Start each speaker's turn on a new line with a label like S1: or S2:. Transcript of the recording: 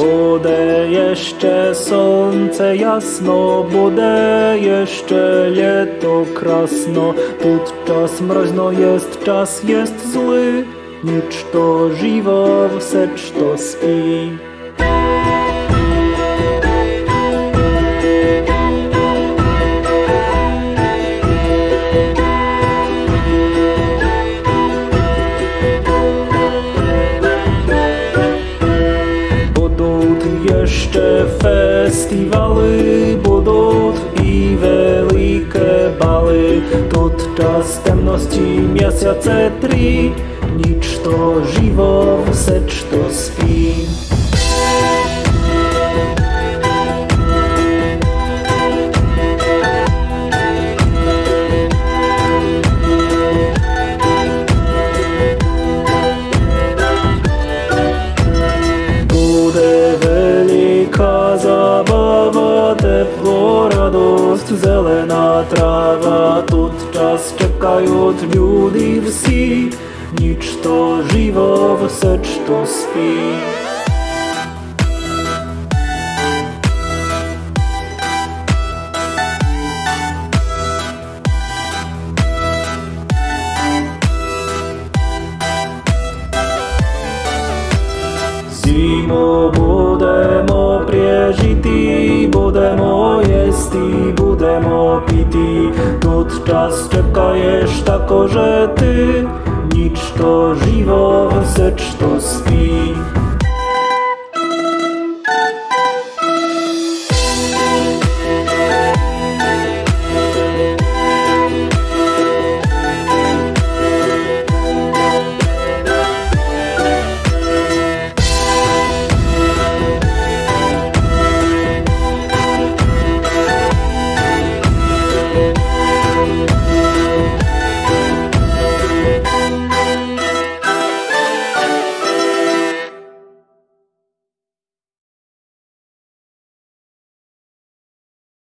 S1: Bude jeszcze słońce jasno, bude jeszcze lato krasno. Podczas mroźno jest czas, jest zły, nicz to żywo, wsecz to spi. Фестивали будуть і велике бали, тут час темності місяце три, ніч то живо все tráva, тут час чекають люди всі, ніч то живо, всеч то спí. Zimo budemo priežití, budemo jesty, budemo pity. Тут час czekajesz tako, że ty, nicz to żywo, wsecz to spi.